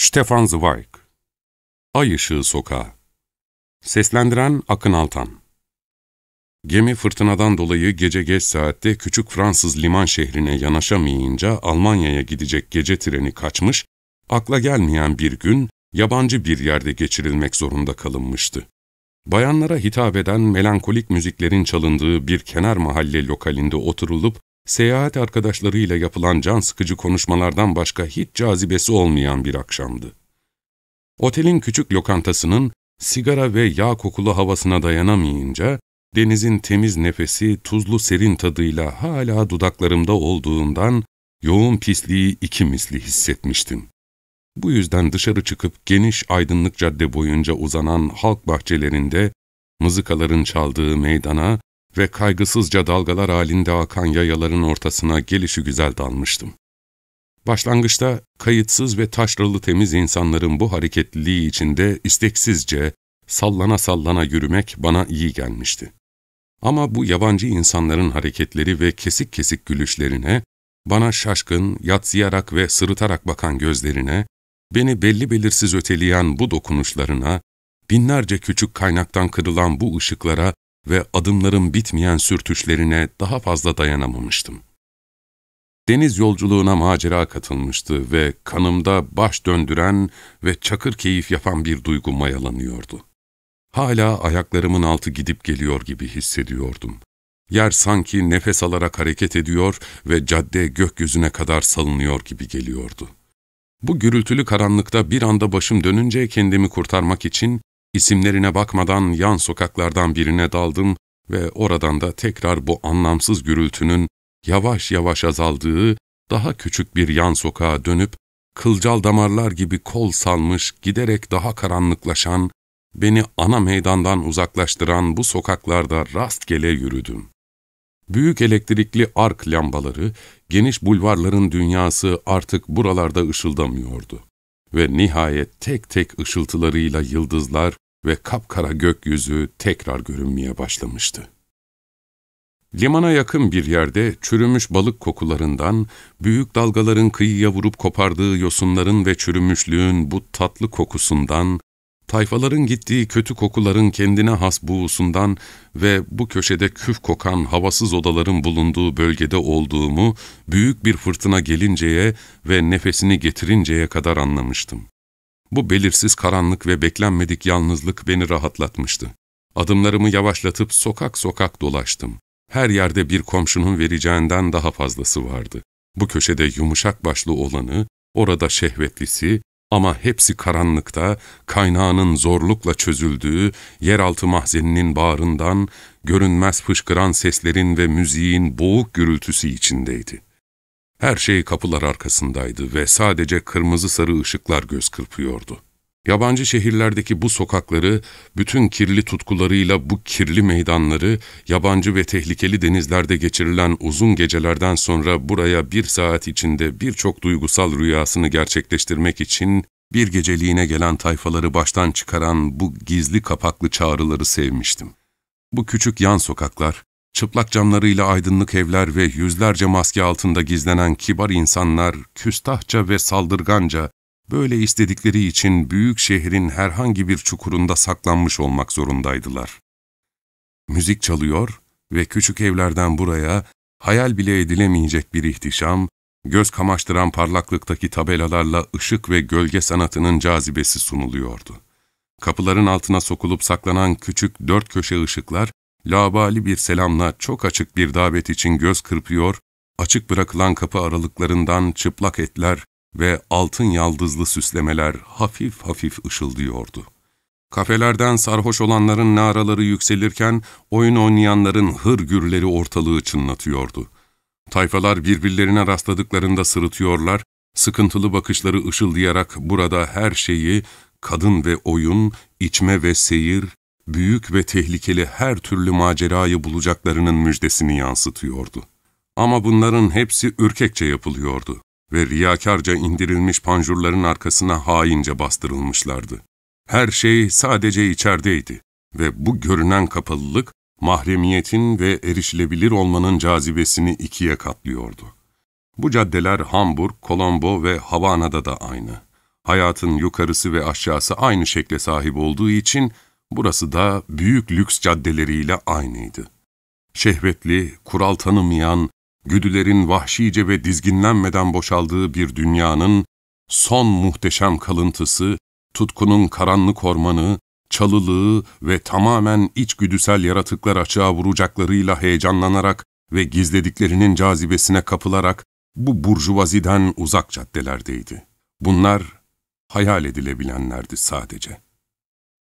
Stefan Zweig. Ay Işığı Sokağı. Seslendiren Akın Altan. Gemi fırtınadan dolayı gece geç saatte küçük Fransız liman şehrine yanaşamayınca Almanya'ya gidecek gece treni kaçmış, akla gelmeyen bir gün yabancı bir yerde geçirilmek zorunda kalınmıştı. Bayanlara hitap eden melankolik müziklerin çalındığı bir kenar mahalle lokalinde oturulup, seyahat arkadaşlarıyla yapılan can sıkıcı konuşmalardan başka hiç cazibesi olmayan bir akşamdı. Otelin küçük lokantasının sigara ve yağ kokulu havasına dayanamayınca, denizin temiz nefesi tuzlu serin tadıyla hala dudaklarımda olduğundan yoğun pisliği iki misli hissetmiştim. Bu yüzden dışarı çıkıp geniş aydınlık cadde boyunca uzanan halk bahçelerinde mızıkaların çaldığı meydana ve kaygısızca dalgalar halinde akan yayaların ortasına gelişi güzel dalmıştım. Başlangıçta kayıtsız ve taşralı temiz insanların bu hareketliliği içinde isteksizce, sallana sallana yürümek bana iyi gelmişti. Ama bu yabancı insanların hareketleri ve kesik kesik gülüşlerine, bana şaşkın, yatsıyarak ve sırıtarak bakan gözlerine, beni belli belirsiz öteleyen bu dokunuşlarına, binlerce küçük kaynaktan kırılan bu ışıklara ve adımların bitmeyen sürtüşlerine daha fazla dayanamamıştım. Deniz yolculuğuna macera katılmıştı ve kanımda baş döndüren ve çakır keyif yapan bir duygu mayalanıyordu. Hala ayaklarımın altı gidip geliyor gibi hissediyordum. Yer sanki nefes alarak hareket ediyor ve cadde gökyüzüne kadar salınıyor gibi geliyordu. Bu gürültülü karanlıkta bir anda başım dönünce kendimi kurtarmak için isimlerine bakmadan yan sokaklardan birine daldım ve oradan da tekrar bu anlamsız gürültünün yavaş yavaş azaldığı daha küçük bir yan sokağa dönüp kılcal damarlar gibi kol salmış giderek daha karanlıklaşan, beni ana meydandan uzaklaştıran bu sokaklarda rastgele yürüdüm. Büyük elektrikli ark lambaları, geniş bulvarların dünyası artık buralarda ışıldamıyordu. Ve nihayet tek tek ışıltılarıyla yıldızlar ve kapkara gökyüzü tekrar görünmeye başlamıştı. Limana yakın bir yerde çürümüş balık kokularından, büyük dalgaların kıyıya vurup kopardığı yosunların ve çürümüşlüğün bu tatlı kokusundan, tayfaların gittiği kötü kokuların kendine has buğusundan ve bu köşede küf kokan havasız odaların bulunduğu bölgede olduğumu büyük bir fırtına gelinceye ve nefesini getirinceye kadar anlamıştım. Bu belirsiz karanlık ve beklenmedik yalnızlık beni rahatlatmıştı. Adımlarımı yavaşlatıp sokak sokak dolaştım. Her yerde bir komşunun vereceğinden daha fazlası vardı. Bu köşede yumuşak başlı olanı, orada şehvetlisi ama hepsi karanlıkta, kaynağının zorlukla çözüldüğü, yeraltı mahzeninin bağrından, görünmez fışkıran seslerin ve müziğin boğuk gürültüsü içindeydi. Her şey kapılar arkasındaydı ve sadece kırmızı sarı ışıklar göz kırpıyordu. Yabancı şehirlerdeki bu sokakları, bütün kirli tutkularıyla bu kirli meydanları, yabancı ve tehlikeli denizlerde geçirilen uzun gecelerden sonra buraya bir saat içinde birçok duygusal rüyasını gerçekleştirmek için bir geceliğine gelen tayfaları baştan çıkaran bu gizli kapaklı çağrıları sevmiştim. Bu küçük yan sokaklar, çıplak camlarıyla aydınlık evler ve yüzlerce maske altında gizlenen kibar insanlar, küstahça ve saldırganca, böyle istedikleri için büyük şehrin herhangi bir çukurunda saklanmış olmak zorundaydılar. Müzik çalıyor ve küçük evlerden buraya hayal bile edilemeyecek bir ihtişam, göz kamaştıran parlaklıktaki tabelalarla ışık ve gölge sanatının cazibesi sunuluyordu. Kapıların altına sokulup saklanan küçük dört köşe ışıklar, labali bir selamla çok açık bir davet için göz kırpıyor, açık bırakılan kapı aralıklarından çıplak etler, ve altın yaldızlı süslemeler hafif hafif ışıldıyordu. Kafelerden sarhoş olanların naraları yükselirken, oyun oynayanların hır gürleri ortalığı çınlatıyordu. Tayfalar birbirlerine rastladıklarında sırıtıyorlar, sıkıntılı bakışları ışıldayarak burada her şeyi, kadın ve oyun, içme ve seyir, büyük ve tehlikeli her türlü macerayı bulacaklarının müjdesini yansıtıyordu. Ama bunların hepsi ürkekçe yapılıyordu ve riyakarca indirilmiş panjurların arkasına haince bastırılmışlardı. Her şey sadece içerideydi ve bu görünen kapalılık, mahremiyetin ve erişilebilir olmanın cazibesini ikiye katlıyordu. Bu caddeler Hamburg, Kolombo ve Havana'da da aynı. hayatın yukarısı ve aşağısı aynı şekle sahip olduğu için burası da büyük lüks caddeleriyle aynıydı. Şehvetli, kural tanımayan, güdülerin vahşice ve dizginlenmeden boşaldığı bir dünyanın son muhteşem kalıntısı, tutkunun karanlık ormanı, çalılığı ve tamamen içgüdüsel yaratıklar açığa vuracaklarıyla heyecanlanarak ve gizlediklerinin cazibesine kapılarak bu burjuvaziden uzak caddelerdeydi. Bunlar hayal edilebilenlerdi sadece.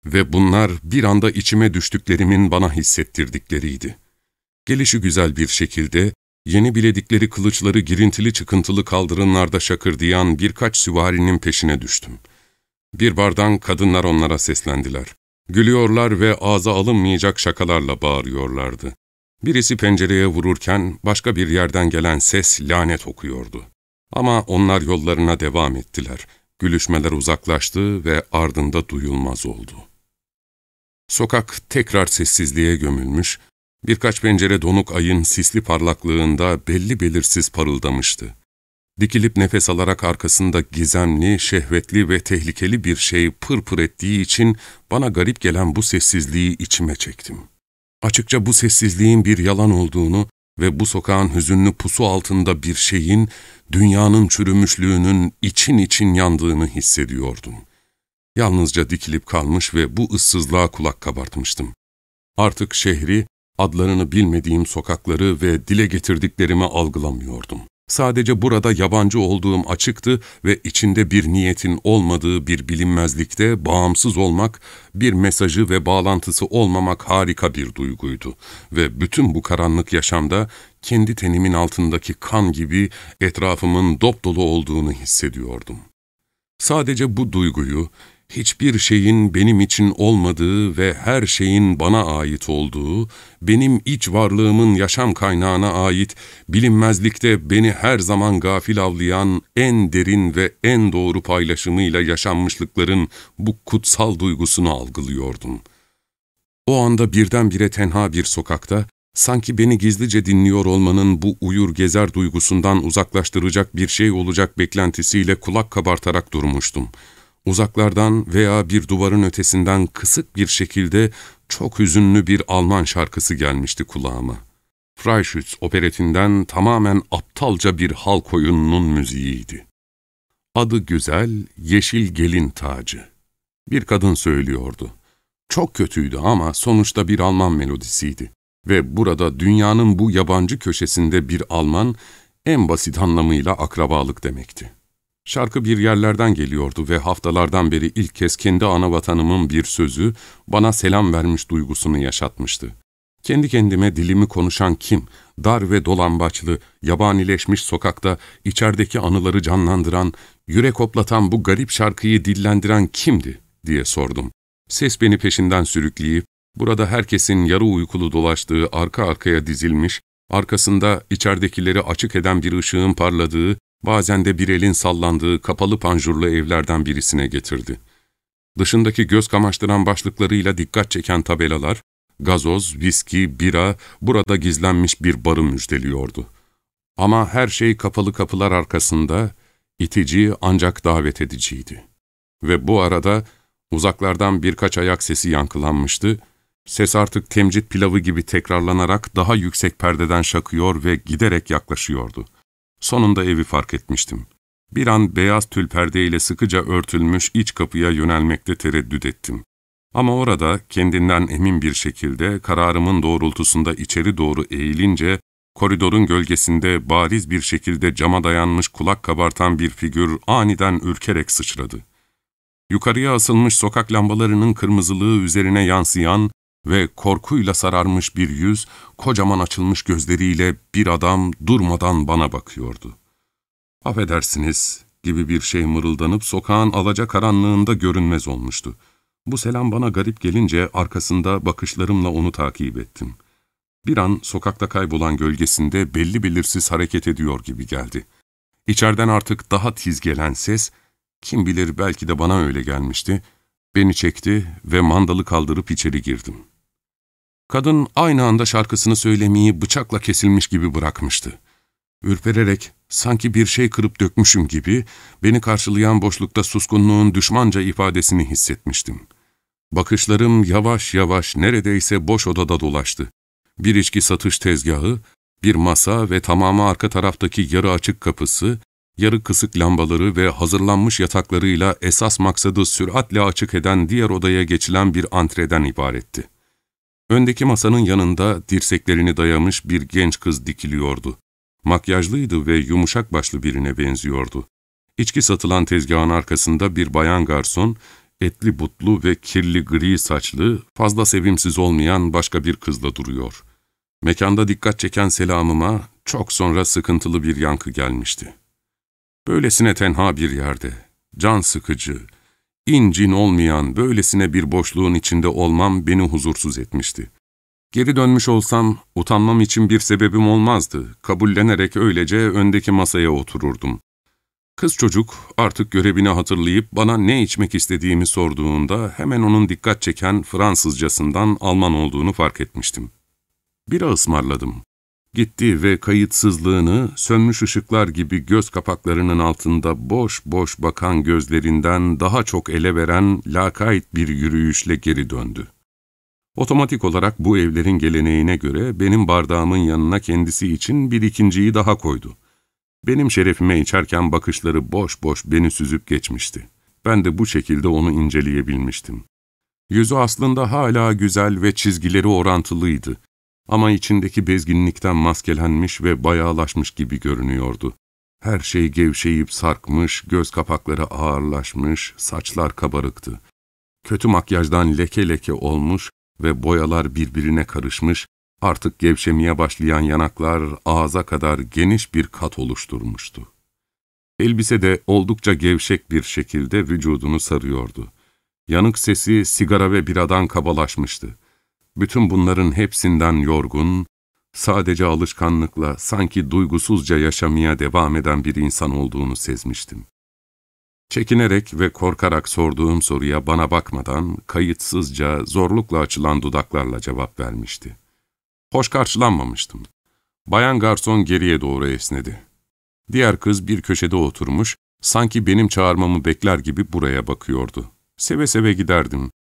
Ve bunlar bir anda içime düştüklerimin bana hissettirdikleriydi. Gelişi güzel bir şekilde, yeni biledikleri kılıçları girintili çıkıntılı kaldırımlarda şakırdayan birkaç süvarinin peşine düştüm. Bir bardan kadınlar onlara seslendiler. Gülüyorlar ve ağza alınmayacak şakalarla bağırıyorlardı. Birisi pencereye vururken başka bir yerden gelen ses lanet okuyordu. Ama onlar yollarına devam ettiler. Gülüşmeler uzaklaştı ve ardında duyulmaz oldu. Sokak tekrar sessizliğe gömülmüş, birkaç pencere donuk ayın sisli parlaklığında belli belirsiz parıldamıştı. Dikilip nefes alarak arkasında gizemli, şehvetli ve tehlikeli bir şey pırpır ettiği için bana garip gelen bu sessizliği içime çektim. Açıkça bu sessizliğin bir yalan olduğunu ve bu sokağın hüzünlü pusu altında bir şeyin, dünyanın çürümüşlüğünün için için yandığını hissediyordum. Yalnızca dikilip kalmış ve bu ıssızlığa kulak kabartmıştım. Artık şehri, adlarını bilmediğim sokakları ve dile getirdiklerimi algılamıyordum. Sadece burada yabancı olduğum açıktı ve içinde bir niyetin olmadığı bir bilinmezlikte bağımsız olmak, bir mesajı ve bağlantısı olmamak harika bir duyguydu. Ve bütün bu karanlık yaşamda kendi tenimin altındaki kan gibi etrafımın dop dolu olduğunu hissediyordum. Sadece bu duyguyu, hiçbir şeyin benim için olmadığı ve her şeyin bana ait olduğu, benim iç varlığımın yaşam kaynağına ait, bilinmezlikte beni her zaman gafil avlayan en derin ve en doğru paylaşımıyla yaşanmışlıkların bu kutsal duygusunu algılıyordum. O anda birdenbire tenha bir sokakta, sanki beni gizlice dinliyor olmanın bu uyur gezer duygusundan uzaklaştıracak bir şey olacak beklentisiyle kulak kabartarak durmuştum.'' Uzaklardan veya bir duvarın ötesinden kısık bir şekilde çok hüzünlü bir Alman şarkısı gelmişti kulağıma. Freischütz operetinden tamamen aptalca bir halk oyununun müziğiydi. Adı güzel, yeşil gelin tacı. Bir kadın söylüyordu. Çok kötüydü ama sonuçta bir Alman melodisiydi. Ve burada dünyanın bu yabancı köşesinde bir Alman, en basit anlamıyla akrabalık demekti. Şarkı bir yerlerden geliyordu ve haftalardan beri ilk kez kendi ana vatanımın bir sözü bana selam vermiş duygusunu yaşatmıştı. Kendi kendime dilimi konuşan kim, dar ve dolambaçlı, yabanileşmiş sokakta içerideki anıları canlandıran, yürek hoplatan bu garip şarkıyı dillendiren kimdi diye sordum. Ses beni peşinden sürükleyip, burada herkesin yarı uykulu dolaştığı arka arkaya dizilmiş, arkasında içeridekileri açık eden bir ışığın parladığı, bazen de bir elin sallandığı kapalı panjurlu evlerden birisine getirdi. Dışındaki göz kamaştıran başlıklarıyla dikkat çeken tabelalar, gazoz, viski, bira, burada gizlenmiş bir barı müjdeliyordu. Ama her şey kapalı kapılar arkasında, itici ancak davet ediciydi. Ve bu arada uzaklardan birkaç ayak sesi yankılanmıştı, ses artık temcit pilavı gibi tekrarlanarak daha yüksek perdeden şakıyor ve giderek yaklaşıyordu. Sonunda evi fark etmiştim. Bir an beyaz tül perdeyle sıkıca örtülmüş iç kapıya yönelmekte tereddüt ettim. Ama orada kendinden emin bir şekilde kararımın doğrultusunda içeri doğru eğilince, koridorun gölgesinde bariz bir şekilde cama dayanmış kulak kabartan bir figür aniden ürkerek sıçradı. Yukarıya asılmış sokak lambalarının kırmızılığı üzerine yansıyan ve korkuyla sararmış bir yüz, kocaman açılmış gözleriyle bir adam durmadan bana bakıyordu. ''Affedersiniz'' gibi bir şey mırıldanıp sokağın alaca karanlığında görünmez olmuştu. Bu selam bana garip gelince arkasında bakışlarımla onu takip ettim. Bir an sokakta kaybolan gölgesinde belli belirsiz hareket ediyor gibi geldi. İçeriden artık daha tiz gelen ses, kim bilir belki de bana öyle gelmişti, beni çekti ve mandalı kaldırıp içeri girdim. Kadın aynı anda şarkısını söylemeyi bıçakla kesilmiş gibi bırakmıştı. Ürpererek, sanki bir şey kırıp dökmüşüm gibi, beni karşılayan boşlukta suskunluğun düşmanca ifadesini hissetmiştim. Bakışlarım yavaş yavaş neredeyse boş odada dolaştı. Bir içki satış tezgahı, bir masa ve tamamı arka taraftaki yarı açık kapısı, yarı kısık lambaları ve hazırlanmış yataklarıyla esas maksadı süratle açık eden diğer odaya geçilen bir antreden ibaretti. Öndeki masanın yanında dirseklerini dayamış bir genç kız dikiliyordu. Makyajlıydı ve yumuşak başlı birine benziyordu. İçki satılan tezgahın arkasında bir bayan garson, etli butlu ve kirli gri saçlı, fazla sevimsiz olmayan başka bir kızla duruyor. Mekanda dikkat çeken selamıma çok sonra sıkıntılı bir yankı gelmişti. Böylesine tenha bir yerde, can sıkıcı, incin olmayan böylesine bir boşluğun içinde olmam beni huzursuz etmişti. Geri dönmüş olsam, utanmam için bir sebebim olmazdı. Kabullenerek öylece öndeki masaya otururdum. Kız çocuk artık görevini hatırlayıp bana ne içmek istediğimi sorduğunda hemen onun dikkat çeken Fransızcasından Alman olduğunu fark etmiştim. Bira ısmarladım. Gitti ve kayıtsızlığını sönmüş ışıklar gibi göz kapaklarının altında boş boş bakan gözlerinden daha çok ele veren lakayt bir yürüyüşle geri döndü. Otomatik olarak bu evlerin geleneğine göre benim bardağımın yanına kendisi için bir ikinciyi daha koydu. Benim şerefime içerken bakışları boş boş beni süzüp geçmişti. Ben de bu şekilde onu inceleyebilmiştim. Yüzü aslında hala güzel ve çizgileri orantılıydı. Ama içindeki bezginlikten maskelenmiş ve bayağılaşmış gibi görünüyordu. Her şey gevşeyip sarkmış, göz kapakları ağırlaşmış, saçlar kabarıktı. Kötü makyajdan leke leke olmuş ve boyalar birbirine karışmış, artık gevşemeye başlayan yanaklar ağza kadar geniş bir kat oluşturmuştu. Elbise de oldukça gevşek bir şekilde vücudunu sarıyordu. Yanık sesi sigara ve biradan kabalaşmıştı. Bütün bunların hepsinden yorgun, sadece alışkanlıkla sanki duygusuzca yaşamaya devam eden bir insan olduğunu sezmiştim. Çekinerek ve korkarak sorduğum soruya bana bakmadan, kayıtsızca, zorlukla açılan dudaklarla cevap vermişti. Hoş karşılanmamıştım. Bayan garson geriye doğru esnedi. Diğer kız bir köşede oturmuş, sanki benim çağırmamı bekler gibi buraya bakıyordu. Seve seve giderdim.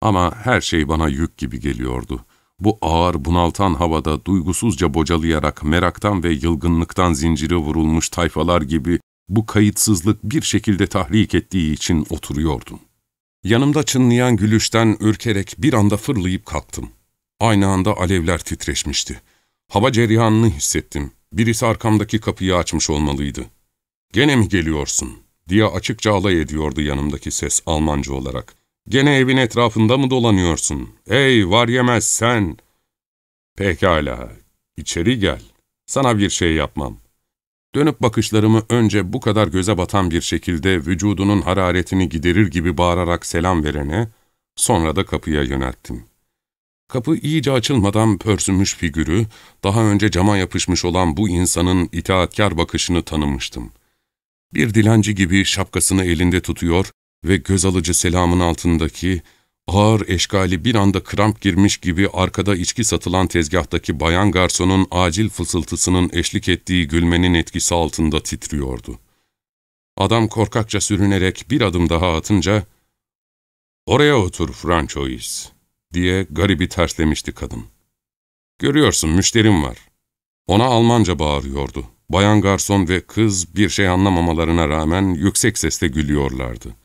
Ama her şey bana yük gibi geliyordu. Bu ağır, bunaltan havada duygusuzca bocalayarak meraktan ve yılgınlıktan zinciri vurulmuş tayfalar gibi bu kayıtsızlık bir şekilde tahrik ettiği için oturuyordum. Yanımda çınlayan gülüşten ürkerek bir anda fırlayıp kalktım. Aynı anda alevler titreşmişti. Hava ceryanını hissettim. Birisi arkamdaki kapıyı açmış olmalıydı. ''Gene mi geliyorsun?'' diye açıkça alay ediyordu yanımdaki ses Almanca olarak. ''Gene evin etrafında mı dolanıyorsun? Ey var yemez sen!'' ''Pekala, içeri gel. Sana bir şey yapmam.'' Dönüp bakışlarımı önce bu kadar göze batan bir şekilde vücudunun hararetini giderir gibi bağırarak selam verene, sonra da kapıya yönelttim. Kapı iyice açılmadan pörsümüş figürü, daha önce cama yapışmış olan bu insanın itaatkar bakışını tanımıştım. Bir dilenci gibi şapkasını elinde tutuyor ve göz alıcı selamın altındaki, ağır eşkali bir anda kramp girmiş gibi arkada içki satılan tezgahtaki bayan garsonun acil fısıltısının eşlik ettiği gülmenin etkisi altında titriyordu. Adam korkakça sürünerek bir adım daha atınca, ''Oraya otur Francois.'' diye garibi terslemişti kadın. ''Görüyorsun müşterim var.'' Ona Almanca bağırıyordu. Bayan garson ve kız bir şey anlamamalarına rağmen yüksek sesle gülüyorlardı.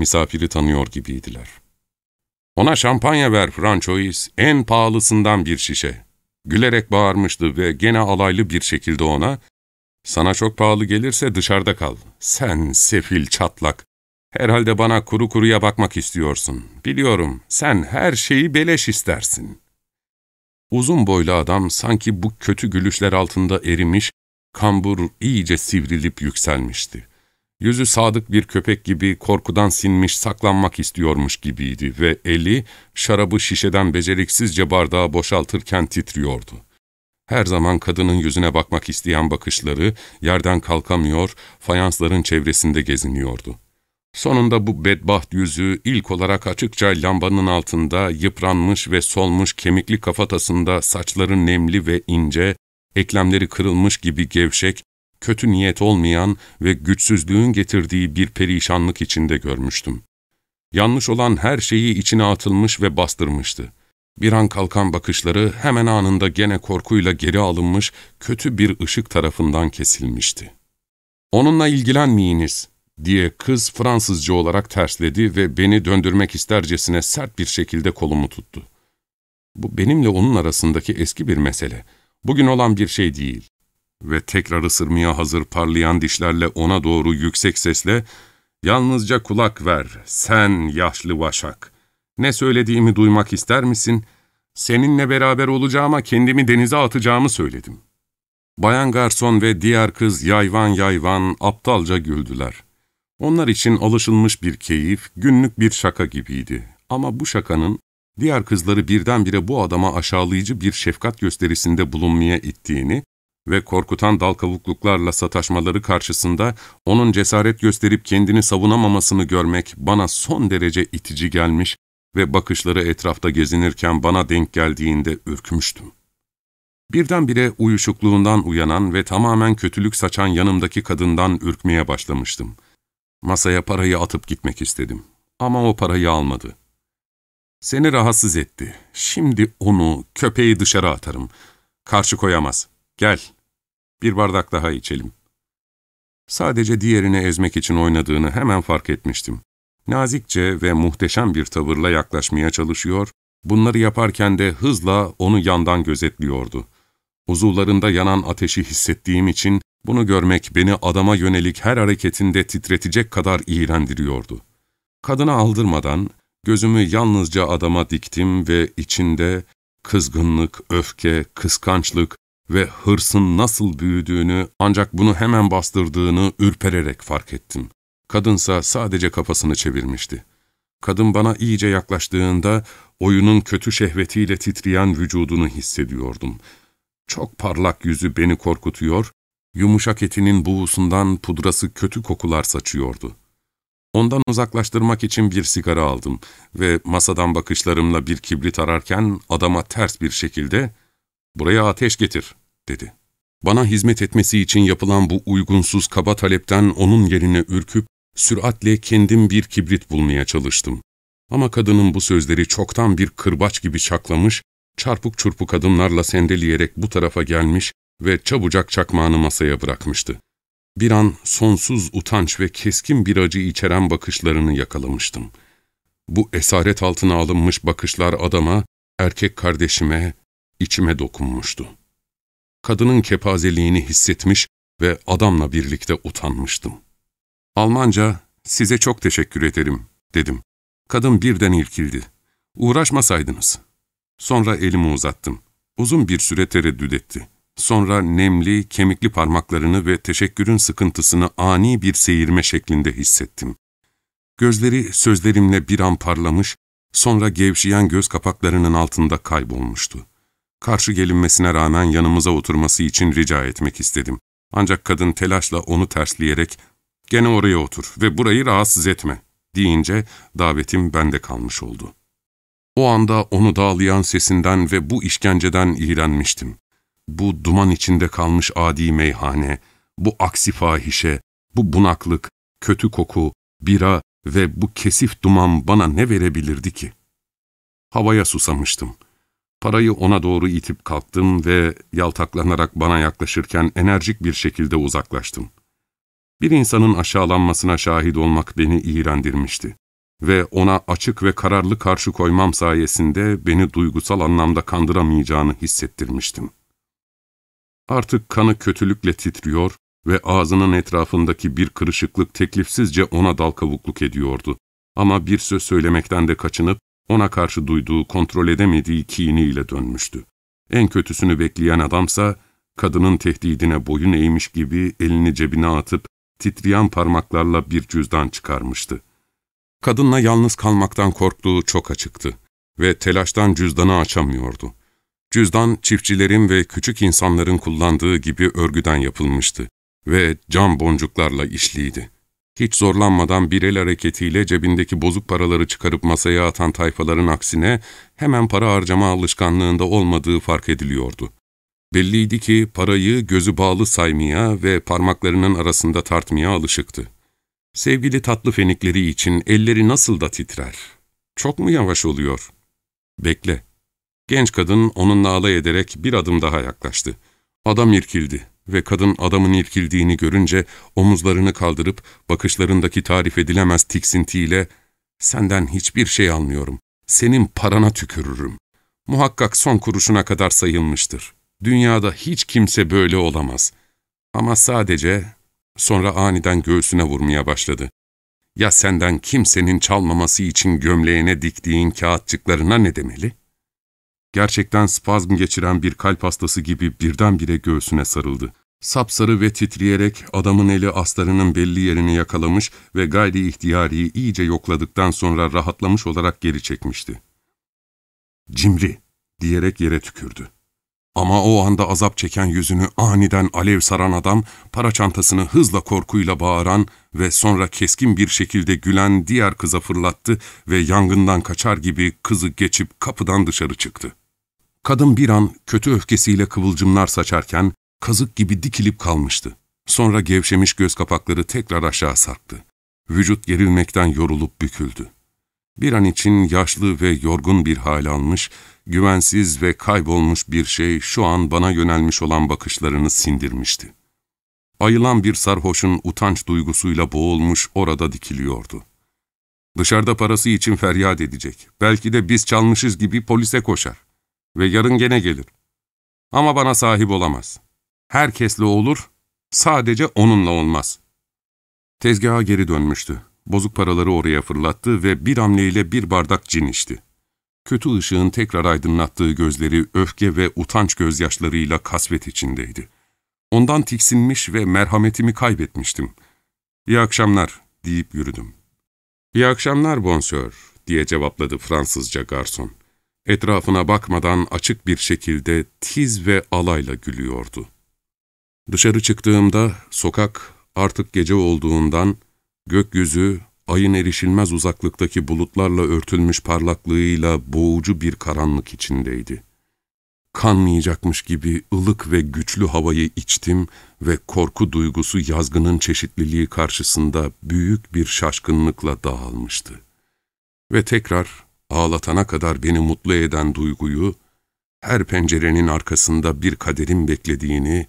Misafiri tanıyor gibiydiler. ''Ona şampanya ver Francois, en pahalısından bir şişe.'' Gülerek bağırmıştı ve gene alaylı bir şekilde ona, ''Sana çok pahalı gelirse dışarıda kal. Sen sefil çatlak, Herhalde bana kuru kuruya bakmak istiyorsun. Biliyorum, sen her şeyi beleş istersin. Uzun boylu adam sanki bu kötü gülüşler altında erimiş, kambur iyice sivrilip yükselmişti. Yüzü sadık bir köpek gibi korkudan sinmiş saklanmak istiyormuş gibiydi ve eli şarabı şişeden beceriksizce bardağı boşaltırken titriyordu. Her zaman kadının yüzüne bakmak isteyen bakışları yerden kalkamıyor, fayansların çevresinde geziniyordu. Sonunda bu bedbaht yüzü ilk olarak açıkça lambanın altında yıpranmış ve solmuş kemikli kafatasında saçları nemli ve ince, eklemleri kırılmış gibi gevşek, kötü niyet olmayan ve güçsüzlüğün getirdiği bir perişanlık içinde görmüştüm. Yanlış olan her şeyi içine atılmış ve bastırmıştı. Bir an kalkan bakışları hemen anında gene korkuyla geri alınmış, kötü bir ışık tarafından kesilmişti. ''Onunla ilgilenmeyiniz.'' diye kız Fransızca olarak tersledi ve beni döndürmek istercesine sert bir şekilde kolumu tuttu. Bu benimle onun arasındaki eski bir mesele. Bugün olan bir şey değil. Ve tekrar ısırmaya hazır parlayan dişlerle ona doğru yüksek sesle ''Yalnızca kulak ver, sen yaşlı vaşak. Ne söylediğimi duymak ister misin? Seninle beraber olacağıma kendimi denize atacağımı söyledim.'' Bayan garson ve diğer kız yayvan yayvan aptalca güldüler. Onlar için alışılmış bir keyif, günlük bir şaka gibiydi. Ama bu şakanın diğer kızları birdenbire bu adama aşağılayıcı bir şefkat gösterisinde bulunmaya ittiğini ve korkutan dal kavukluklarla sataşmaları karşısında onun cesaret gösterip kendini savunamamasını görmek bana son derece itici gelmiş ve bakışları etrafta gezinirken bana denk geldiğinde ürkmüştüm. Birdenbire uyuşukluğundan uyanan ve tamamen kötülük saçan yanımdaki kadından ürkmeye başlamıştım. Masaya parayı atıp gitmek istedim. Ama o parayı almadı. Seni rahatsız etti. Şimdi onu, köpeği dışarı atarım. Karşı koyamaz. Gel. Bir bardak daha içelim. Sadece diğerini ezmek için oynadığını hemen fark etmiştim. Nazikçe ve muhteşem bir tavırla yaklaşmaya çalışıyor, bunları yaparken de hızla onu yandan gözetliyordu. Uzuvlarında yanan ateşi hissettiğim için bunu görmek beni adama yönelik her hareketinde titretecek kadar iğrendiriyordu. Kadına aldırmadan gözümü yalnızca adama diktim ve içinde kızgınlık, öfke, kıskançlık ve hırsın nasıl büyüdüğünü ancak bunu hemen bastırdığını ürpererek fark ettim. Kadınsa sadece kafasını çevirmişti. Kadın bana iyice yaklaştığında oyunun kötü şehvetiyle titreyen vücudunu hissediyordum. Çok parlak yüzü beni korkutuyor, yumuşak etinin buğusundan pudrası kötü kokular saçıyordu. Ondan uzaklaştırmak için bir sigara aldım ve masadan bakışlarımla bir kibrit ararken adama ters bir şekilde ''Buraya ateş getir.'' Dedi. Bana hizmet etmesi için yapılan bu uygunsuz kaba talepten onun yerine ürküp süratle kendim bir kibrit bulmaya çalıştım. Ama kadının bu sözleri çoktan bir kırbaç gibi çaklamış, çarpık çurpuk adımlarla sendeleyerek bu tarafa gelmiş ve çabucak çakmağını masaya bırakmıştı. Bir an sonsuz utanç ve keskin bir acı içeren bakışlarını yakalamıştım. Bu esaret altına alınmış bakışlar adama, erkek kardeşime, içime dokunmuştu. Kadının kepazeliğini hissetmiş ve adamla birlikte utanmıştım. Almanca, size çok teşekkür ederim, dedim. Kadın birden ilkildi. Uğraşmasaydınız. Sonra elimi uzattım. Uzun bir süre tereddüt etti. Sonra nemli, kemikli parmaklarını ve teşekkürün sıkıntısını ani bir seyirme şeklinde hissettim. Gözleri sözlerimle bir an parlamış, sonra gevşeyen göz kapaklarının altında kaybolmuştu. Karşı gelinmesine rağmen yanımıza oturması için rica etmek istedim. Ancak kadın telaşla onu tersleyerek, ''Gene oraya otur ve burayı rahatsız etme.'' deyince davetim bende kalmış oldu. O anda onu dağlayan sesinden ve bu işkenceden iğrenmiştim. Bu duman içinde kalmış adi meyhane, bu aksi fahişe, bu bunaklık, kötü koku, bira ve bu kesif duman bana ne verebilirdi ki? Havaya susamıştım. Parayı ona doğru itip kalktım ve yaltaklanarak bana yaklaşırken enerjik bir şekilde uzaklaştım. Bir insanın aşağılanmasına şahit olmak beni iğrendirmişti ve ona açık ve kararlı karşı koymam sayesinde beni duygusal anlamda kandıramayacağını hissettirmiştim. Artık kanı kötülükle titriyor ve ağzının etrafındaki bir kırışıklık teklifsizce ona dal kavukluk ediyordu. Ama bir söz söylemekten de kaçınıp ona karşı duyduğu, kontrol edemediği kiniyle dönmüştü. En kötüsünü bekleyen adamsa, kadının tehdidine boyun eğmiş gibi elini cebine atıp, titreyen parmaklarla bir cüzdan çıkarmıştı. Kadınla yalnız kalmaktan korktuğu çok açıktı ve telaştan cüzdanı açamıyordu. Cüzdan çiftçilerin ve küçük insanların kullandığı gibi örgüden yapılmıştı ve cam boncuklarla işliydi. Hiç zorlanmadan bir el hareketiyle cebindeki bozuk paraları çıkarıp masaya atan tayfaların aksine hemen para harcama alışkanlığında olmadığı fark ediliyordu. Belliydi ki parayı gözü bağlı saymaya ve parmaklarının arasında tartmaya alışıktı. Sevgili tatlı fenikleri için elleri nasıl da titrer. Çok mu yavaş oluyor? Bekle. Genç kadın onunla alay ederek bir adım daha yaklaştı. Adam irkildi ve kadın adamın irkildiğini görünce omuzlarını kaldırıp bakışlarındaki tarif edilemez tiksintiyle ''Senden hiçbir şey almıyorum. Senin parana tükürürüm. Muhakkak son kuruşuna kadar sayılmıştır. Dünyada hiç kimse böyle olamaz. Ama sadece Sonra aniden göğsüne vurmaya başladı. Ya senden kimsenin çalmaması için gömleğine diktiğin kağıtçıklarına ne demeli? Gerçekten spazm geçiren bir kalp hastası gibi birdenbire göğsüne sarıldı. Sapsarı ve titreyerek adamın eli astarının belli yerini yakalamış ve gayri ihtiyari iyice yokladıktan sonra rahatlamış olarak geri çekmişti. Cimri diyerek yere tükürdü. Ama o anda azap çeken yüzünü aniden alev saran adam, para çantasını hızla korkuyla bağıran ve sonra keskin bir şekilde gülen diğer kıza fırlattı ve yangından kaçar gibi kızı geçip kapıdan dışarı çıktı. Kadın bir an kötü öfkesiyle kıvılcımlar saçarken kazık gibi dikilip kalmıştı. Sonra gevşemiş göz kapakları tekrar aşağı sarktı. Vücut gerilmekten yorulup büküldü. Bir an için yaşlı ve yorgun bir hal almış, güvensiz ve kaybolmuş bir şey şu an bana yönelmiş olan bakışlarını sindirmişti. Ayılan bir sarhoşun utanç duygusuyla boğulmuş orada dikiliyordu. Dışarıda parası için feryat edecek. Belki de biz çalmışız gibi polise koşar. Ve yarın gene gelir. Ama bana sahip olamaz. Herkesle olur, sadece onunla olmaz. Tezgaha geri dönmüştü. Bozuk paraları oraya fırlattı ve bir hamleyle bir bardak cin içti. Kötü ışığın tekrar aydınlattığı gözleri öfke ve utanç gözyaşlarıyla kasvet içindeydi. Ondan tiksinmiş ve merhametimi kaybetmiştim. ''İyi akşamlar.'' deyip yürüdüm. ''İyi akşamlar bonsör.'' diye cevapladı Fransızca garson. Etrafına bakmadan açık bir şekilde tiz ve alayla gülüyordu. Dışarı çıktığımda sokak artık gece olduğundan gökyüzü ayın erişilmez uzaklıktaki bulutlarla örtülmüş parlaklığıyla boğucu bir karanlık içindeydi. Kanmayacakmış gibi ılık ve güçlü havayı içtim ve korku duygusu yazgının çeşitliliği karşısında büyük bir şaşkınlıkla dağılmıştı. Ve tekrar ağlatana kadar beni mutlu eden duyguyu, her pencerenin arkasında bir kaderin beklediğini,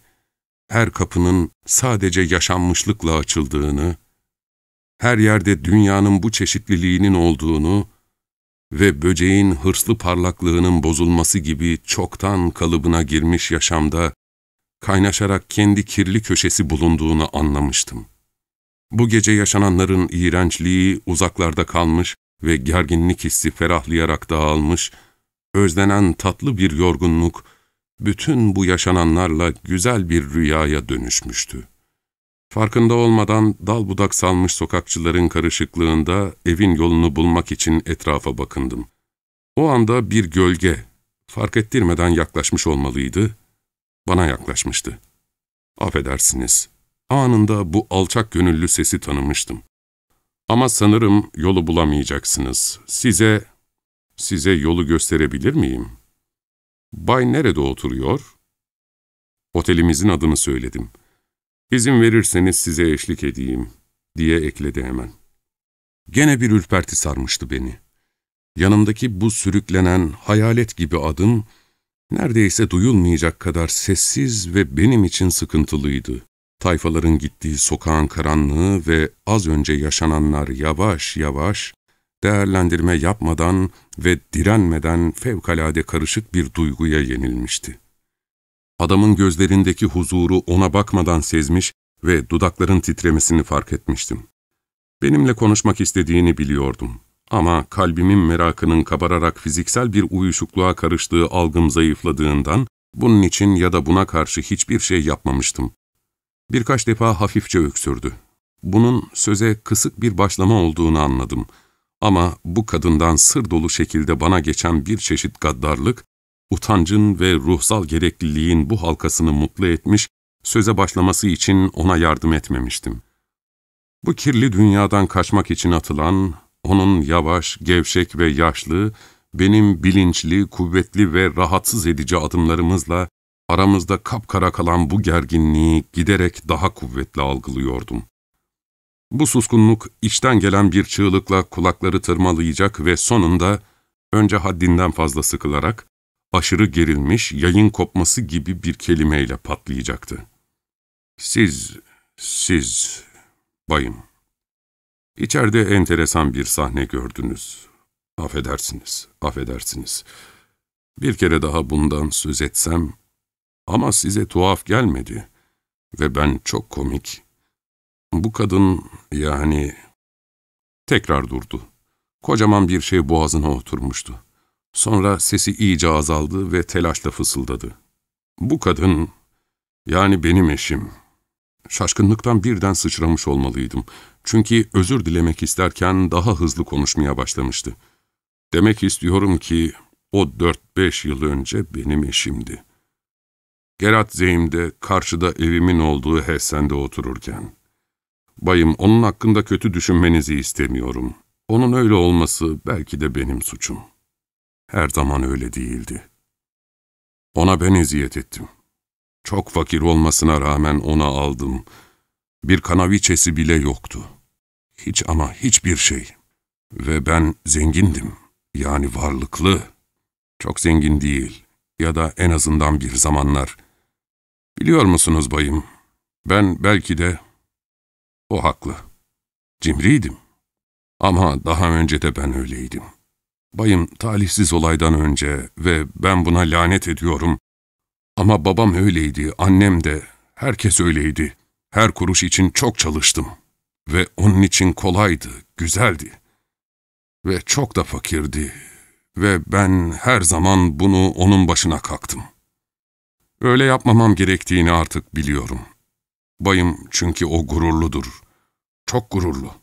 her kapının sadece yaşanmışlıkla açıldığını, her yerde dünyanın bu çeşitliliğinin olduğunu ve böceğin hırslı parlaklığının bozulması gibi çoktan kalıbına girmiş yaşamda kaynaşarak kendi kirli köşesi bulunduğunu anlamıştım. Bu gece yaşananların iğrençliği uzaklarda kalmış ve gerginlik hissi ferahlayarak dağılmış, özlenen tatlı bir yorgunluk, bütün bu yaşananlarla güzel bir rüyaya dönüşmüştü. Farkında olmadan dal budak salmış sokakçıların karışıklığında evin yolunu bulmak için etrafa bakındım. O anda bir gölge, fark ettirmeden yaklaşmış olmalıydı, bana yaklaşmıştı. Affedersiniz, anında bu alçak gönüllü sesi tanımıştım. Ama sanırım yolu bulamayacaksınız. Size, size yolu gösterebilir miyim? Bay nerede oturuyor? Otelimizin adını söyledim. İzin verirseniz size eşlik edeyim, diye ekledi hemen. Gene bir ürperti sarmıştı beni. Yanımdaki bu sürüklenen hayalet gibi adım, neredeyse duyulmayacak kadar sessiz ve benim için sıkıntılıydı. Tayfaların gittiği sokağın karanlığı ve az önce yaşananlar yavaş yavaş, değerlendirme yapmadan ve direnmeden fevkalade karışık bir duyguya yenilmişti. Adamın gözlerindeki huzuru ona bakmadan sezmiş ve dudakların titremesini fark etmiştim. Benimle konuşmak istediğini biliyordum. Ama kalbimin merakının kabararak fiziksel bir uyuşukluğa karıştığı algım zayıfladığından, bunun için ya da buna karşı hiçbir şey yapmamıştım. Birkaç defa hafifçe öksürdü. Bunun söze kısık bir başlama olduğunu anladım. Ama bu kadından sır dolu şekilde bana geçen bir çeşit gaddarlık, utancın ve ruhsal gerekliliğin bu halkasını mutlu etmiş, söze başlaması için ona yardım etmemiştim. Bu kirli dünyadan kaçmak için atılan, onun yavaş, gevşek ve yaşlı, benim bilinçli, kuvvetli ve rahatsız edici adımlarımızla Aramızda kapkara kalan bu gerginliği giderek daha kuvvetli algılıyordum. Bu suskunluk içten gelen bir çığlıkla kulakları tırmalayacak ve sonunda önce haddinden fazla sıkılarak aşırı gerilmiş yayın kopması gibi bir kelimeyle patlayacaktı. Siz, siz, bayım, içeride enteresan bir sahne gördünüz. Affedersiniz, affedersiniz. Bir kere daha bundan söz etsem ama size tuhaf gelmedi ve ben çok komik. Bu kadın yani... Tekrar durdu. Kocaman bir şey boğazına oturmuştu. Sonra sesi iyice azaldı ve telaşla fısıldadı. Bu kadın, yani benim eşim. Şaşkınlıktan birden sıçramış olmalıydım. Çünkü özür dilemek isterken daha hızlı konuşmaya başlamıştı. Demek istiyorum ki o dört beş yıl önce benim eşimdi. Gerat Zeym'de karşıda evimin olduğu Hessen'de otururken. Bayım, onun hakkında kötü düşünmenizi istemiyorum. Onun öyle olması belki de benim suçum. Her zaman öyle değildi. Ona ben eziyet ettim. Çok fakir olmasına rağmen ona aldım. Bir kanaviçesi bile yoktu. Hiç ama hiçbir şey. Ve ben zengindim. Yani varlıklı. Çok zengin değil. Ya da en azından bir zamanlar. Biliyor musunuz bayım, ben belki de... O haklı. Cimriydim. Ama daha önce de ben öyleydim. Bayım talihsiz olaydan önce ve ben buna lanet ediyorum. Ama babam öyleydi, annem de, herkes öyleydi. Her kuruş için çok çalıştım. Ve onun için kolaydı, güzeldi. Ve çok da fakirdi. Ve ben her zaman bunu onun başına kalktım. Öyle yapmamam gerektiğini artık biliyorum. Bayım çünkü o gururludur. Çok gururlu.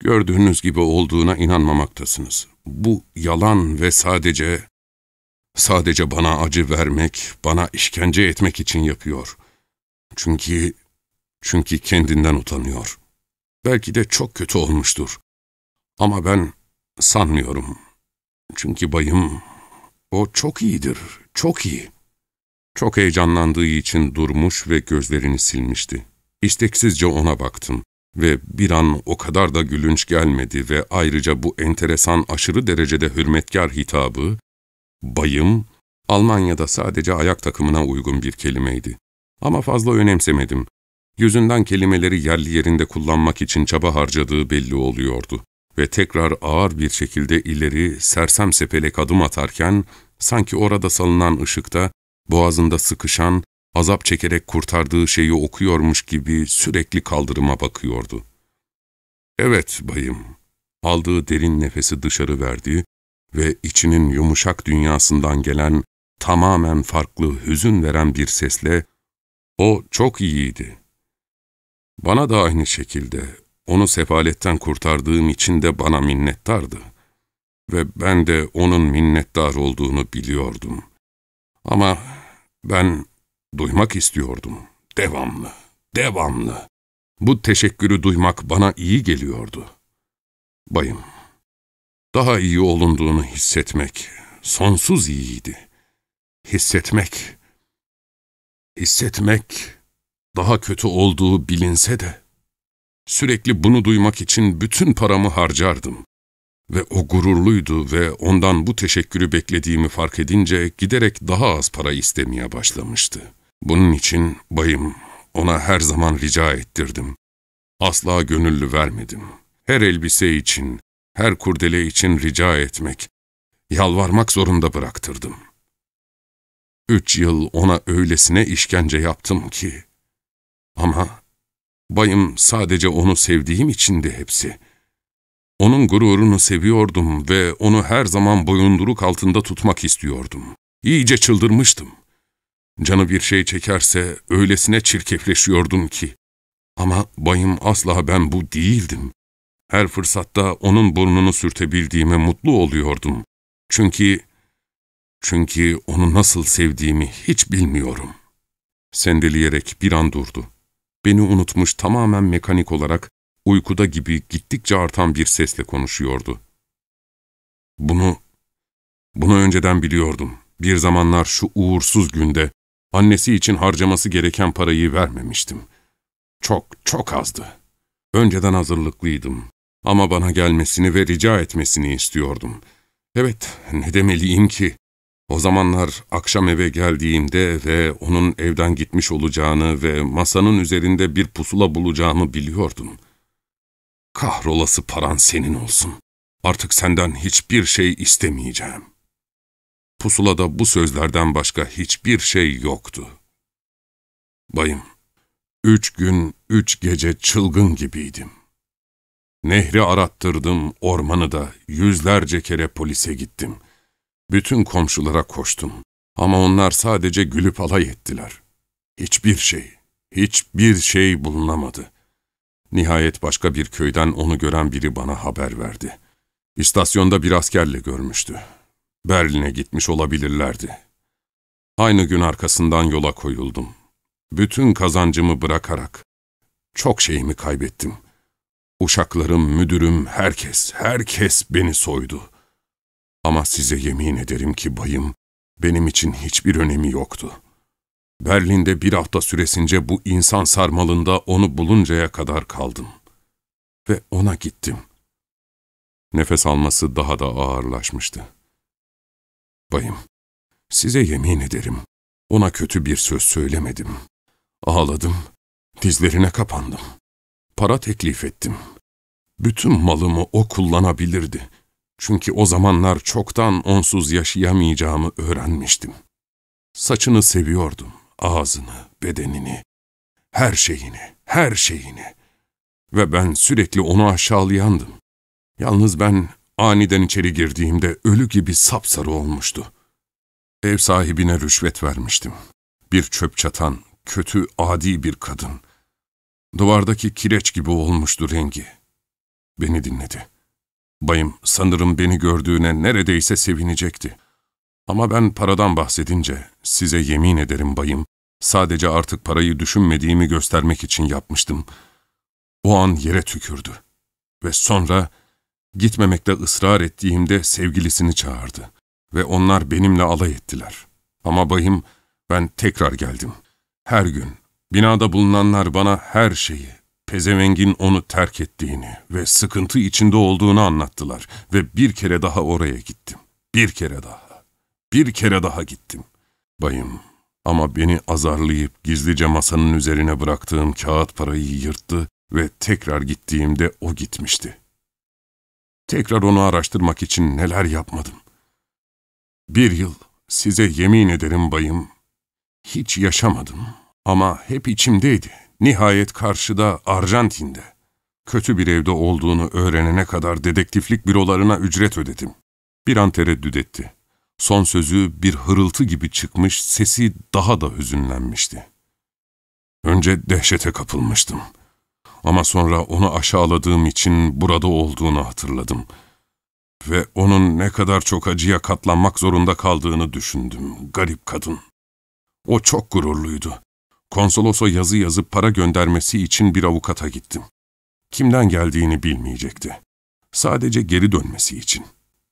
Gördüğünüz gibi olduğuna inanmamaktasınız. Bu yalan ve sadece, sadece bana acı vermek, bana işkence etmek için yapıyor. Çünkü, çünkü kendinden utanıyor. Belki de çok kötü olmuştur. Ama ben sanmıyorum. Çünkü bayım, o çok iyidir, çok iyi. Çok heyecanlandığı için durmuş ve gözlerini silmişti. İsteksizce ona baktım ve bir an o kadar da gülünç gelmedi ve ayrıca bu enteresan aşırı derecede hürmetkar hitabı, bayım, Almanya'da sadece ayak takımına uygun bir kelimeydi. Ama fazla önemsemedim. Yüzünden kelimeleri yerli yerinde kullanmak için çaba harcadığı belli oluyordu. Ve tekrar ağır bir şekilde ileri sersem sepelek adım atarken, sanki orada salınan ışıkta, boğazında sıkışan, azap çekerek kurtardığı şeyi okuyormuş gibi sürekli kaldırıma bakıyordu. Evet bayım, aldığı derin nefesi dışarı verdi ve içinin yumuşak dünyasından gelen tamamen farklı hüzün veren bir sesle, ''O çok iyiydi. Bana da aynı şekilde, onu sefaletten kurtardığım için de bana minnettardı. Ve ben de onun minnettar olduğunu biliyordum. Ama ben Duymak istiyordum. Devamlı, devamlı. Bu teşekkürü duymak bana iyi geliyordu. Bayım, daha iyi olunduğunu hissetmek sonsuz iyiydi. Hissetmek, hissetmek daha kötü olduğu bilinse de sürekli bunu duymak için bütün paramı harcardım. Ve o gururluydu ve ondan bu teşekkürü beklediğimi fark edince giderek daha az para istemeye başlamıştı. Bunun için bayım ona her zaman rica ettirdim. Asla gönüllü vermedim. Her elbise için, her kurdele için rica etmek, yalvarmak zorunda bıraktırdım. Üç yıl ona öylesine işkence yaptım ki. Ama bayım sadece onu sevdiğim içindi hepsi. Onun gururunu seviyordum ve onu her zaman boyunduruk altında tutmak istiyordum. İyice çıldırmıştım. Canı bir şey çekerse öylesine çirkefleşiyordum ki. Ama bayım asla ben bu değildim. Her fırsatta onun burnunu sürtebildiğime mutlu oluyordum. Çünkü, çünkü onu nasıl sevdiğimi hiç bilmiyorum. Sendeleyerek bir an durdu. Beni unutmuş tamamen mekanik olarak uykuda gibi gittikçe artan bir sesle konuşuyordu. Bunu, bunu önceden biliyordum. Bir zamanlar şu uğursuz günde Annesi için harcaması gereken parayı vermemiştim. Çok, çok azdı. Önceden hazırlıklıydım. Ama bana gelmesini ve rica etmesini istiyordum. Evet, ne demeliyim ki? O zamanlar akşam eve geldiğimde ve onun evden gitmiş olacağını ve masanın üzerinde bir pusula bulacağımı biliyordum. Kahrolası paran senin olsun. Artık senden hiçbir şey istemeyeceğim. Pusulada bu sözlerden başka hiçbir şey yoktu. Bayım, üç gün, üç gece çılgın gibiydim. Nehri arattırdım, ormanı da yüzlerce kere polise gittim. Bütün komşulara koştum. Ama onlar sadece gülüp alay ettiler. Hiçbir şey, hiçbir şey bulunamadı. Nihayet başka bir köyden onu gören biri bana haber verdi. İstasyonda bir askerle görmüştü. Berlin'e gitmiş olabilirlerdi. Aynı gün arkasından yola koyuldum. Bütün kazancımı bırakarak çok şeyimi kaybettim. Uşaklarım, müdürüm, herkes, herkes beni soydu. Ama size yemin ederim ki bayım, benim için hiçbir önemi yoktu. Berlin'de bir hafta süresince bu insan sarmalında onu buluncaya kadar kaldım. Ve ona gittim. Nefes alması daha da ağırlaşmıştı. Bayım, size yemin ederim, ona kötü bir söz söylemedim. Ağladım, dizlerine kapandım. Para teklif ettim. Bütün malımı o kullanabilirdi. Çünkü o zamanlar çoktan onsuz yaşayamayacağımı öğrenmiştim. Saçını seviyordum, ağzını, bedenini, her şeyini, her şeyini. Ve ben sürekli onu aşağılayandım. Yalnız ben aniden içeri girdiğimde ölü gibi sapsarı olmuştu. Ev sahibine rüşvet vermiştim. Bir çöp çatan, kötü, adi bir kadın. Duvardaki kireç gibi olmuştu rengi. Beni dinledi. Bayım sanırım beni gördüğüne neredeyse sevinecekti. Ama ben paradan bahsedince, size yemin ederim bayım, sadece artık parayı düşünmediğimi göstermek için yapmıştım. O an yere tükürdü. Ve sonra Gitmemekte ısrar ettiğimde sevgilisini çağırdı ve onlar benimle alay ettiler. Ama bayım, ben tekrar geldim. Her gün, binada bulunanlar bana her şeyi, pezevengin onu terk ettiğini ve sıkıntı içinde olduğunu anlattılar ve bir kere daha oraya gittim. Bir kere daha, bir kere daha gittim. Bayım, ama beni azarlayıp gizlice masanın üzerine bıraktığım kağıt parayı yırttı ve tekrar gittiğimde o gitmişti. Tekrar onu araştırmak için neler yapmadım. Bir yıl, size yemin ederim bayım, hiç yaşamadım ama hep içimdeydi. Nihayet karşıda Arjantin'de. Kötü bir evde olduğunu öğrenene kadar dedektiflik bürolarına ücret ödedim. Bir an tereddüt etti. Son sözü bir hırıltı gibi çıkmış, sesi daha da hüzünlenmişti. Önce dehşete kapılmıştım. Ama sonra onu aşağıladığım için burada olduğunu hatırladım. Ve onun ne kadar çok acıya katlanmak zorunda kaldığını düşündüm. Garip kadın. O çok gururluydu. Konsolosa yazı yazıp para göndermesi için bir avukata gittim. Kimden geldiğini bilmeyecekti. Sadece geri dönmesi için.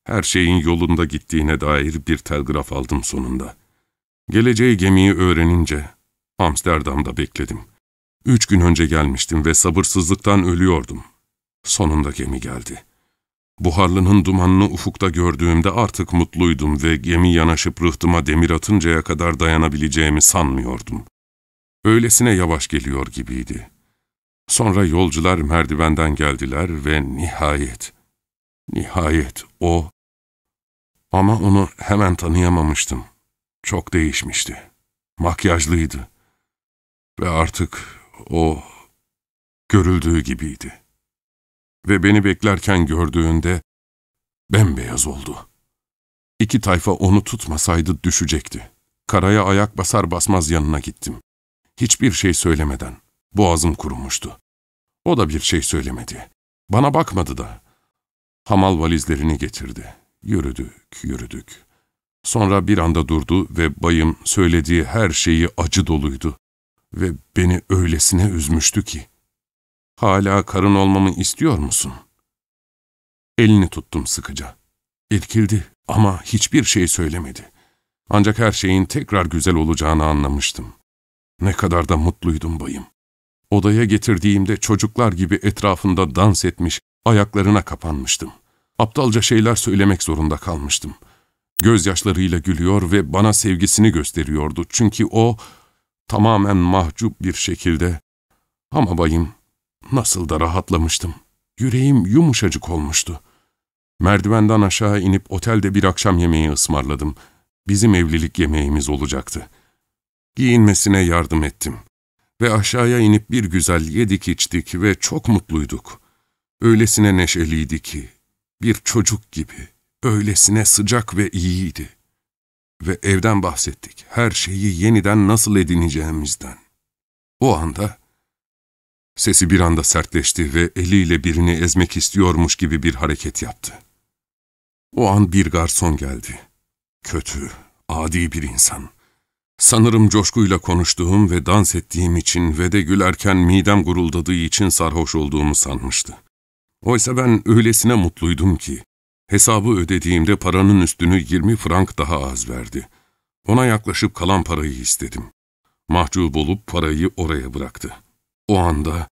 Her şeyin yolunda gittiğine dair bir telgraf aldım sonunda. Geleceği gemiyi öğrenince Amsterdam'da bekledim.'' Üç gün önce gelmiştim ve sabırsızlıktan ölüyordum. Sonunda gemi geldi. Buharlının dumanını ufukta gördüğümde artık mutluydum ve gemi yanaşıp rıhtıma demir atıncaya kadar dayanabileceğimi sanmıyordum. Öylesine yavaş geliyor gibiydi. Sonra yolcular merdivenden geldiler ve nihayet, nihayet o... Ama onu hemen tanıyamamıştım. Çok değişmişti. Makyajlıydı. Ve artık o görüldüğü gibiydi. Ve beni beklerken gördüğünde bembeyaz oldu. İki tayfa onu tutmasaydı düşecekti. Karaya ayak basar basmaz yanına gittim. Hiçbir şey söylemeden. Boğazım kurumuştu. O da bir şey söylemedi. Bana bakmadı da. Hamal valizlerini getirdi. Yürüdük, yürüdük. Sonra bir anda durdu ve bayım söylediği her şeyi acı doluydu ve beni öylesine üzmüştü ki. Hala karın olmamı istiyor musun? Elini tuttum sıkıca. İrkildi ama hiçbir şey söylemedi. Ancak her şeyin tekrar güzel olacağını anlamıştım. Ne kadar da mutluydum bayım. Odaya getirdiğimde çocuklar gibi etrafında dans etmiş, ayaklarına kapanmıştım. Aptalca şeyler söylemek zorunda kalmıştım. Gözyaşlarıyla gülüyor ve bana sevgisini gösteriyordu. Çünkü o tamamen mahcup bir şekilde. Ama bayım, nasıl da rahatlamıştım. Yüreğim yumuşacık olmuştu. Merdivenden aşağı inip otelde bir akşam yemeği ısmarladım. Bizim evlilik yemeğimiz olacaktı. Giyinmesine yardım ettim. Ve aşağıya inip bir güzel yedik içtik ve çok mutluyduk. Öylesine neşeliydi ki, bir çocuk gibi, öylesine sıcak ve iyiydi. Ve evden bahsettik, her şeyi yeniden nasıl edineceğimizden. O anda, sesi bir anda sertleşti ve eliyle birini ezmek istiyormuş gibi bir hareket yaptı. O an bir garson geldi. Kötü, adi bir insan. Sanırım coşkuyla konuştuğum ve dans ettiğim için ve de gülerken midem guruldadığı için sarhoş olduğumu sanmıştı. Oysa ben öylesine mutluydum ki, hesabı ödediğimde paranın üstünü 20 frank daha az verdi. Ona yaklaşıp kalan parayı istedim. Mahcup olup parayı oraya bıraktı. O anda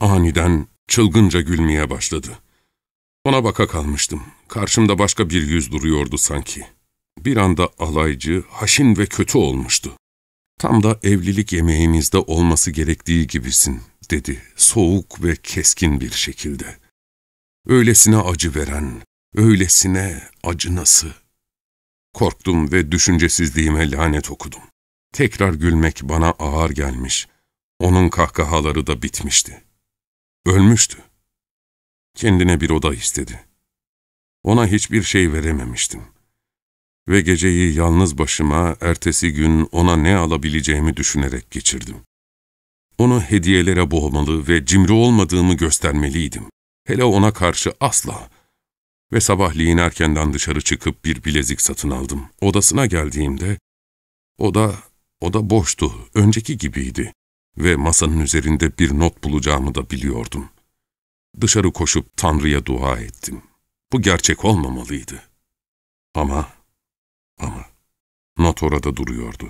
aniden çılgınca gülmeye başladı. Ona baka kalmıştım. Karşımda başka bir yüz duruyordu sanki. Bir anda alaycı, haşin ve kötü olmuştu. Tam da evlilik yemeğimizde olması gerektiği gibisin, dedi soğuk ve keskin bir şekilde. Öylesine acı veren, öylesine acınası. Korktum ve düşüncesizliğime lanet okudum. Tekrar gülmek bana ağır gelmiş. Onun kahkahaları da bitmişti. Ölmüştü. Kendine bir oda istedi. Ona hiçbir şey verememiştim. Ve geceyi yalnız başıma ertesi gün ona ne alabileceğimi düşünerek geçirdim. Onu hediyelere boğmalı ve cimri olmadığımı göstermeliydim. Hele ona karşı asla. Ve sabahleyin erkenden dışarı çıkıp bir bilezik satın aldım. Odasına geldiğimde, oda, oda boştu, önceki gibiydi. Ve masanın üzerinde bir not bulacağımı da biliyordum. Dışarı koşup Tanrı'ya dua ettim. Bu gerçek olmamalıydı. Ama, ama, not orada duruyordu.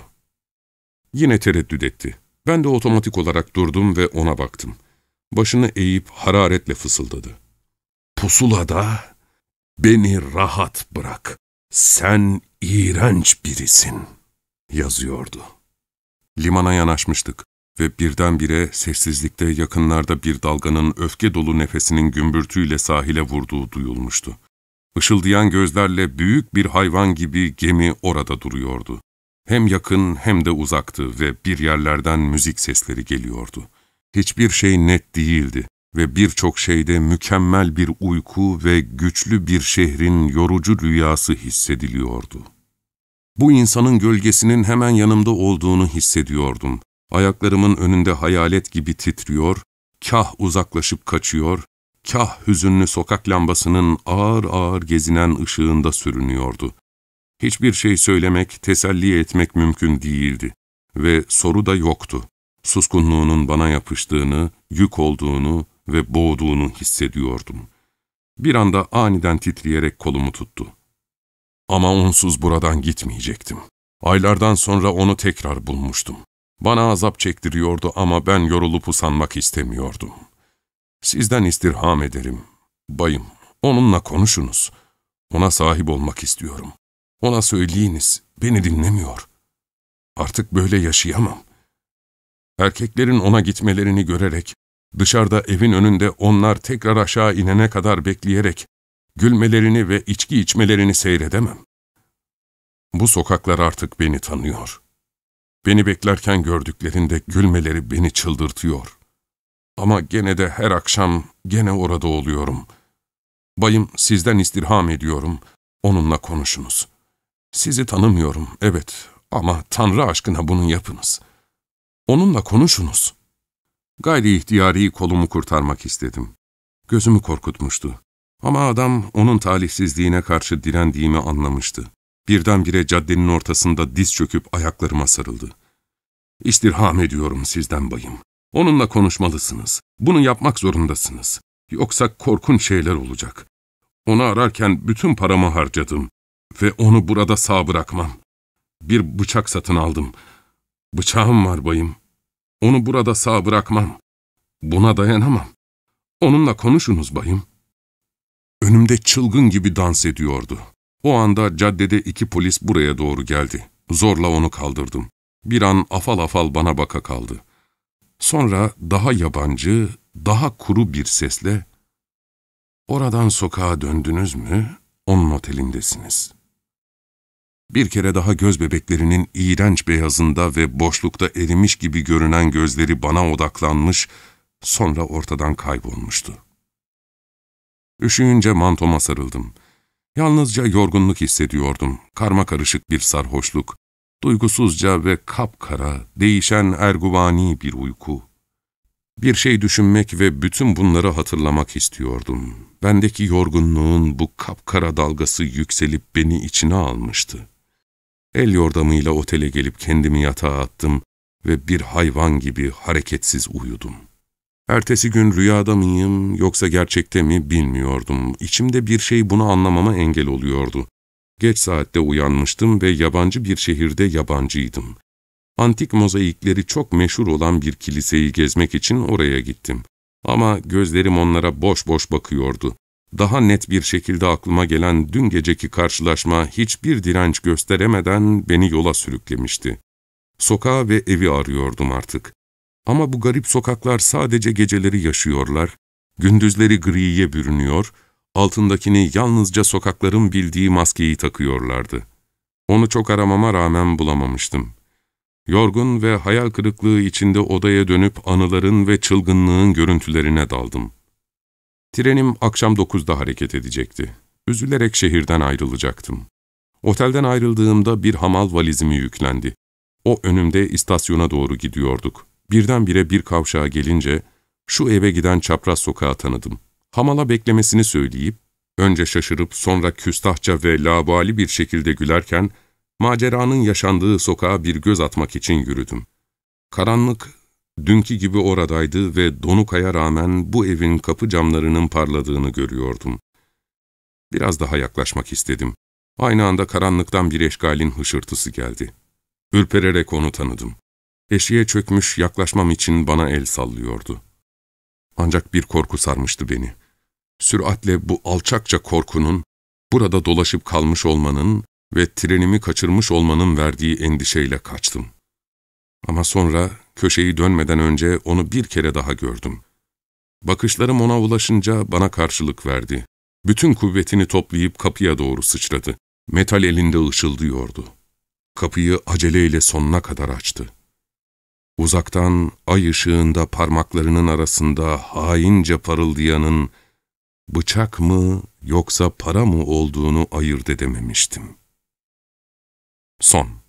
Yine tereddüt etti. Ben de otomatik olarak durdum ve ona baktım. Başını eğip hararetle fısıldadı. Pusulada, beni rahat bırak, sen iğrenç birisin, yazıyordu. Limana yanaşmıştık ve birdenbire sessizlikte yakınlarda bir dalganın öfke dolu nefesinin gümbürtüyle sahile vurduğu duyulmuştu. Işıldayan gözlerle büyük bir hayvan gibi gemi orada duruyordu. Hem yakın hem de uzaktı ve bir yerlerden müzik sesleri geliyordu. Hiçbir şey net değildi ve birçok şeyde mükemmel bir uyku ve güçlü bir şehrin yorucu rüyası hissediliyordu. Bu insanın gölgesinin hemen yanımda olduğunu hissediyordum. Ayaklarımın önünde hayalet gibi titriyor, kah uzaklaşıp kaçıyor, kah hüzünlü sokak lambasının ağır ağır gezinen ışığında sürünüyordu. Hiçbir şey söylemek, teselli etmek mümkün değildi ve soru da yoktu. Suskunluğunun bana yapıştığını, yük olduğunu ve boğduğunu hissediyordum. Bir anda aniden titreyerek kolumu tuttu. Ama onsuz buradan gitmeyecektim. Aylardan sonra onu tekrar bulmuştum. Bana azap çektiriyordu ama ben yorulup usanmak istemiyordum. Sizden istirham ederim. Bayım, onunla konuşunuz. Ona sahip olmak istiyorum. Ona söyleyiniz, beni dinlemiyor. Artık böyle yaşayamam. Erkeklerin ona gitmelerini görerek, dışarıda evin önünde onlar tekrar aşağı inene kadar bekleyerek, gülmelerini ve içki içmelerini seyredemem. Bu sokaklar artık beni tanıyor. Beni beklerken gördüklerinde gülmeleri beni çıldırtıyor. Ama gene de her akşam gene orada oluyorum. Bayım sizden istirham ediyorum, onunla konuşunuz. Sizi tanımıyorum, evet ama Tanrı aşkına bunu yapınız. Onunla konuşunuz. Gayri ihtiyari kolumu kurtarmak istedim. Gözümü korkutmuştu. Ama adam onun talihsizliğine karşı direndiğimi anlamıştı. Birdenbire caddenin ortasında diz çöküp ayaklarıma sarıldı. İstirham ediyorum sizden bayım. Onunla konuşmalısınız. Bunu yapmak zorundasınız. Yoksa korkunç şeyler olacak. Onu ararken bütün paramı harcadım ve onu burada sağ bırakmam. Bir bıçak satın aldım. Bıçağım var bayım. Onu burada sağ bırakmam. Buna dayanamam. Onunla konuşunuz bayım. Önümde çılgın gibi dans ediyordu. O anda caddede iki polis buraya doğru geldi. Zorla onu kaldırdım. Bir an afal afal bana baka kaldı. Sonra daha yabancı, daha kuru bir sesle, ''Oradan sokağa döndünüz mü, onun otelindesiniz.'' Bir kere daha göz bebeklerinin iğrenç beyazında ve boşlukta erimiş gibi görünen gözleri bana odaklanmış, sonra ortadan kaybolmuştu. Üşüyünce mantoma sarıldım. Yalnızca yorgunluk hissediyordum, karma karışık bir sarhoşluk, duygusuzca ve kapkara, değişen erguvani bir uyku. Bir şey düşünmek ve bütün bunları hatırlamak istiyordum. Bendeki yorgunluğun bu kapkara dalgası yükselip beni içine almıştı. El yordamıyla otele gelip kendimi yatağa attım ve bir hayvan gibi hareketsiz uyudum. Ertesi gün rüyada mıyım yoksa gerçekte mi bilmiyordum. İçimde bir şey bunu anlamama engel oluyordu. Geç saatte uyanmıştım ve yabancı bir şehirde yabancıydım. Antik mozaikleri çok meşhur olan bir kiliseyi gezmek için oraya gittim. Ama gözlerim onlara boş boş bakıyordu. Daha net bir şekilde aklıma gelen dün geceki karşılaşma hiçbir direnç gösteremeden beni yola sürüklemişti. Sokağı ve evi arıyordum artık. Ama bu garip sokaklar sadece geceleri yaşıyorlar, gündüzleri griye bürünüyor, altındakini yalnızca sokakların bildiği maskeyi takıyorlardı. Onu çok aramama rağmen bulamamıştım. Yorgun ve hayal kırıklığı içinde odaya dönüp anıların ve çılgınlığın görüntülerine daldım. Trenim akşam dokuzda hareket edecekti. Üzülerek şehirden ayrılacaktım. Otelden ayrıldığımda bir hamal valizimi yüklendi. O önümde istasyona doğru gidiyorduk. Birdenbire bir kavşağa gelince şu eve giden çapraz sokağı tanıdım. Hamala beklemesini söyleyip, önce şaşırıp sonra küstahça ve labali bir şekilde gülerken, maceranın yaşandığı sokağa bir göz atmak için yürüdüm. Karanlık, dünkü gibi oradaydı ve donukaya rağmen bu evin kapı camlarının parladığını görüyordum. Biraz daha yaklaşmak istedim. Aynı anda karanlıktan bir eşgalin hışırtısı geldi. Ürpererek onu tanıdım. Eşiğe çökmüş yaklaşmam için bana el sallıyordu. Ancak bir korku sarmıştı beni. Süratle bu alçakça korkunun, burada dolaşıp kalmış olmanın ve trenimi kaçırmış olmanın verdiği endişeyle kaçtım. Ama sonra köşeyi dönmeden önce onu bir kere daha gördüm. Bakışlarım ona ulaşınca bana karşılık verdi. Bütün kuvvetini toplayıp kapıya doğru sıçradı. Metal elinde ışıldıyordu. Kapıyı aceleyle sonuna kadar açtı. Uzaktan ay ışığında parmaklarının arasında haince parıldayanın bıçak mı yoksa para mı olduğunu ayırt edememiştim. Son